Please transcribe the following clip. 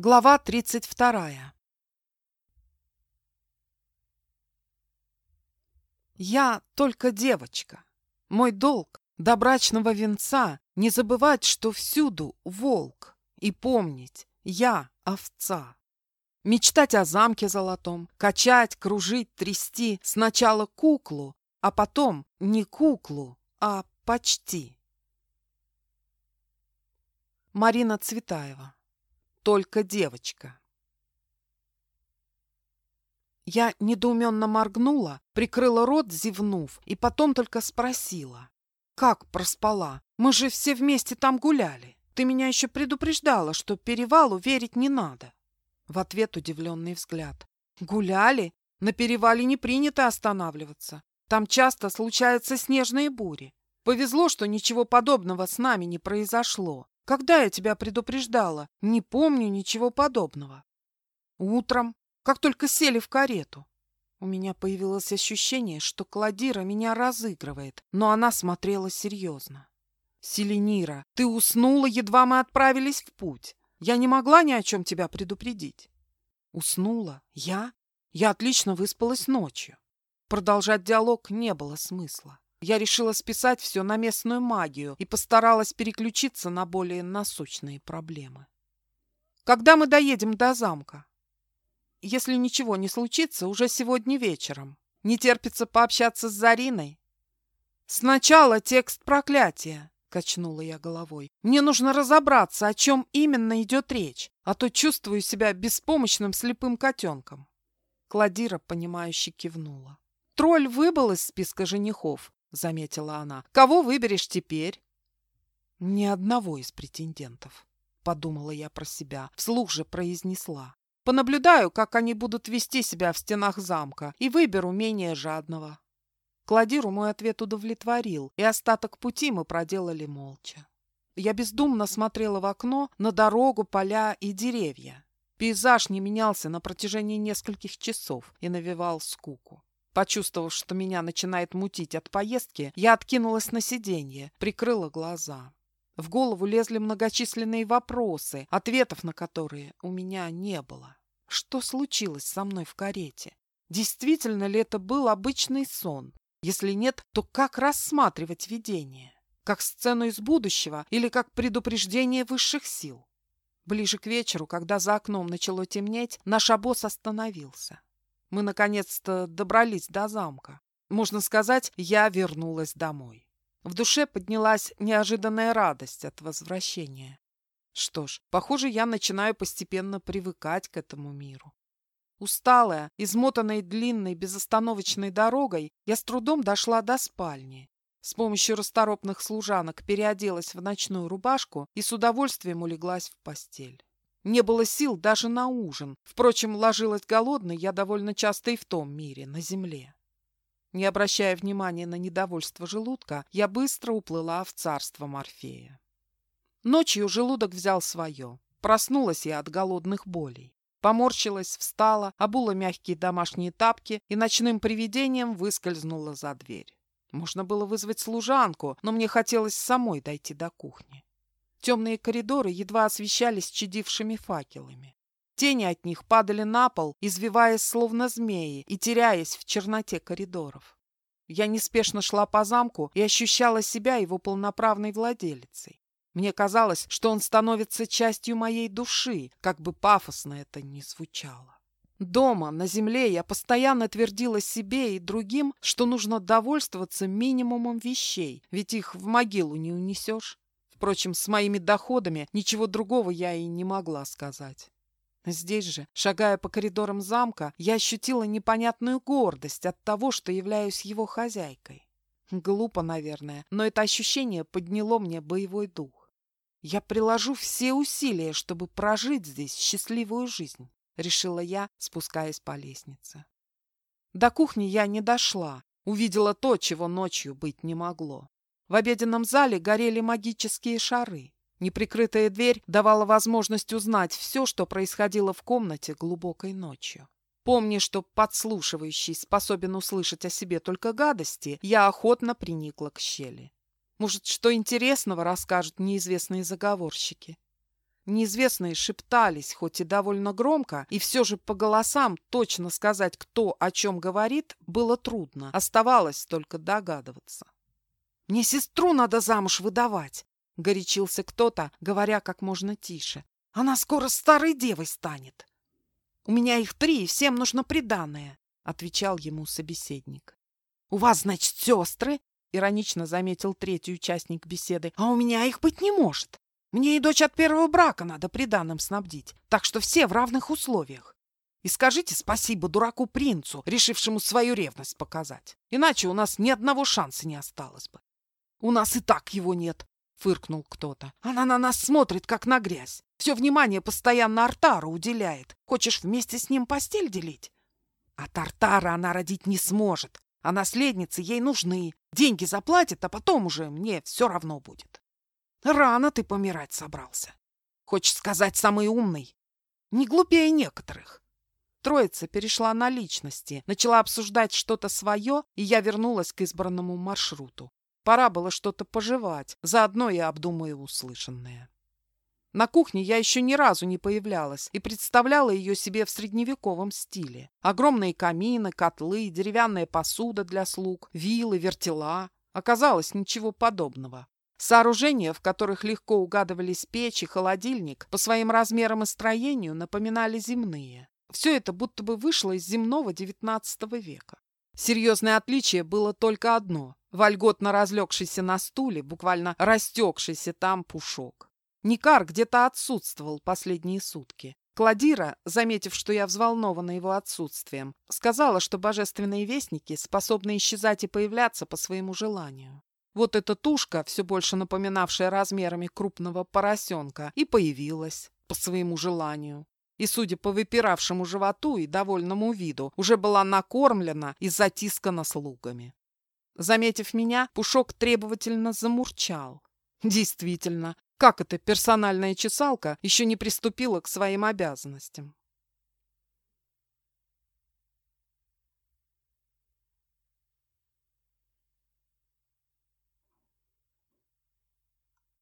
Глава 32. Я только девочка. Мой долг до брачного венца не забывать, что всюду волк, и помнить, я овца. Мечтать о замке золотом, качать, кружить, трясти сначала куклу, а потом не куклу, а почти. Марина Цветаева только девочка. Я недоуменно моргнула, прикрыла рот, зевнув, и потом только спросила. «Как проспала? Мы же все вместе там гуляли. Ты меня еще предупреждала, что перевалу верить не надо». В ответ удивленный взгляд. «Гуляли? На перевале не принято останавливаться. Там часто случаются снежные бури. Повезло, что ничего подобного с нами не произошло. Когда я тебя предупреждала? Не помню ничего подобного. Утром, как только сели в карету. У меня появилось ощущение, что Кладира меня разыгрывает, но она смотрела серьезно. «Селенира, ты уснула, едва мы отправились в путь. Я не могла ни о чем тебя предупредить». «Уснула? Я? Я отлично выспалась ночью». Продолжать диалог не было смысла. Я решила списать все на местную магию и постаралась переключиться на более насущные проблемы. Когда мы доедем до замка? Если ничего не случится, уже сегодня вечером. Не терпится пообщаться с Зариной? Сначала текст проклятия, качнула я головой. Мне нужно разобраться, о чем именно идет речь, а то чувствую себя беспомощным слепым котенком. Кладира, понимающе кивнула. Тролль выбыл из списка женихов, — заметила она. «Кого выберешь теперь?» «Ни одного из претендентов», — подумала я про себя, вслух же произнесла. «Понаблюдаю, как они будут вести себя в стенах замка, и выберу менее жадного». Кладиру мой ответ удовлетворил, и остаток пути мы проделали молча. Я бездумно смотрела в окно на дорогу, поля и деревья. Пейзаж не менялся на протяжении нескольких часов и навевал скуку. Почувствовав, что меня начинает мутить от поездки, я откинулась на сиденье, прикрыла глаза. В голову лезли многочисленные вопросы, ответов на которые у меня не было. Что случилось со мной в карете? Действительно ли это был обычный сон? Если нет, то как рассматривать видение? Как сцену из будущего или как предупреждение высших сил? Ближе к вечеру, когда за окном начало темнеть, наш обоз остановился. Мы наконец-то добрались до замка. Можно сказать, я вернулась домой. В душе поднялась неожиданная радость от возвращения. Что ж, похоже, я начинаю постепенно привыкать к этому миру. Усталая, измотанная длинной безостановочной дорогой, я с трудом дошла до спальни. С помощью расторопных служанок переоделась в ночную рубашку и с удовольствием улеглась в постель. Не было сил даже на ужин. Впрочем, ложилась голодной я довольно часто и в том мире, на земле. Не обращая внимания на недовольство желудка, я быстро уплыла в царство Морфея. Ночью желудок взял свое. Проснулась я от голодных болей. Поморщилась, встала, обула мягкие домашние тапки и ночным привидением выскользнула за дверь. Можно было вызвать служанку, но мне хотелось самой дойти до кухни. Темные коридоры едва освещались чадившими факелами. Тени от них падали на пол, извиваясь словно змеи и теряясь в черноте коридоров. Я неспешно шла по замку и ощущала себя его полноправной владелицей. Мне казалось, что он становится частью моей души, как бы пафосно это ни звучало. Дома, на земле, я постоянно твердила себе и другим, что нужно довольствоваться минимумом вещей, ведь их в могилу не унесешь. Впрочем, с моими доходами ничего другого я и не могла сказать. Здесь же, шагая по коридорам замка, я ощутила непонятную гордость от того, что являюсь его хозяйкой. Глупо, наверное, но это ощущение подняло мне боевой дух. Я приложу все усилия, чтобы прожить здесь счастливую жизнь, решила я, спускаясь по лестнице. До кухни я не дошла, увидела то, чего ночью быть не могло. В обеденном зале горели магические шары. Неприкрытая дверь давала возможность узнать все, что происходило в комнате глубокой ночью. Помни, что подслушивающий способен услышать о себе только гадости, я охотно приникла к щели. Может, что интересного расскажут неизвестные заговорщики. Неизвестные шептались, хоть и довольно громко, и все же по голосам точно сказать, кто о чем говорит, было трудно. Оставалось только догадываться. «Мне сестру надо замуж выдавать!» — горячился кто-то, говоря как можно тише. «Она скоро старой девой станет!» «У меня их три, и всем нужно приданное!» — отвечал ему собеседник. «У вас, значит, сестры?» — иронично заметил третий участник беседы. «А у меня их быть не может. Мне и дочь от первого брака надо приданным снабдить, так что все в равных условиях. И скажите спасибо дураку-принцу, решившему свою ревность показать. Иначе у нас ни одного шанса не осталось бы. У нас и так его нет, фыркнул кто-то. Она на нас смотрит, как на грязь. Все внимание постоянно Артару уделяет. Хочешь вместе с ним постель делить? От Артара она родить не сможет, а наследницы ей нужны. Деньги заплатит, а потом уже мне все равно будет. Рано ты помирать собрался. Хочешь сказать, самый умный? Не глупее некоторых. Троица перешла на личности, начала обсуждать что-то свое, и я вернулась к избранному маршруту. Пора было что-то пожевать, заодно я обдумаю услышанное. На кухне я еще ни разу не появлялась и представляла ее себе в средневековом стиле. Огромные камины, котлы, деревянная посуда для слуг, вилы, вертела. Оказалось, ничего подобного. Сооружения, в которых легко угадывались печь и холодильник, по своим размерам и строению напоминали земные. Все это будто бы вышло из земного XIX века. Серьезное отличие было только одно – вольготно разлегшийся на стуле, буквально растекшийся там пушок. Никар где-то отсутствовал последние сутки. Кладира, заметив, что я взволнована его отсутствием, сказала, что божественные вестники способны исчезать и появляться по своему желанию. Вот эта тушка, все больше напоминавшая размерами крупного поросенка, и появилась по своему желанию. И, судя по выпиравшему животу и довольному виду, уже была накормлена и затискана слугами. Заметив меня, Пушок требовательно замурчал. Действительно, как эта персональная чесалка еще не приступила к своим обязанностям?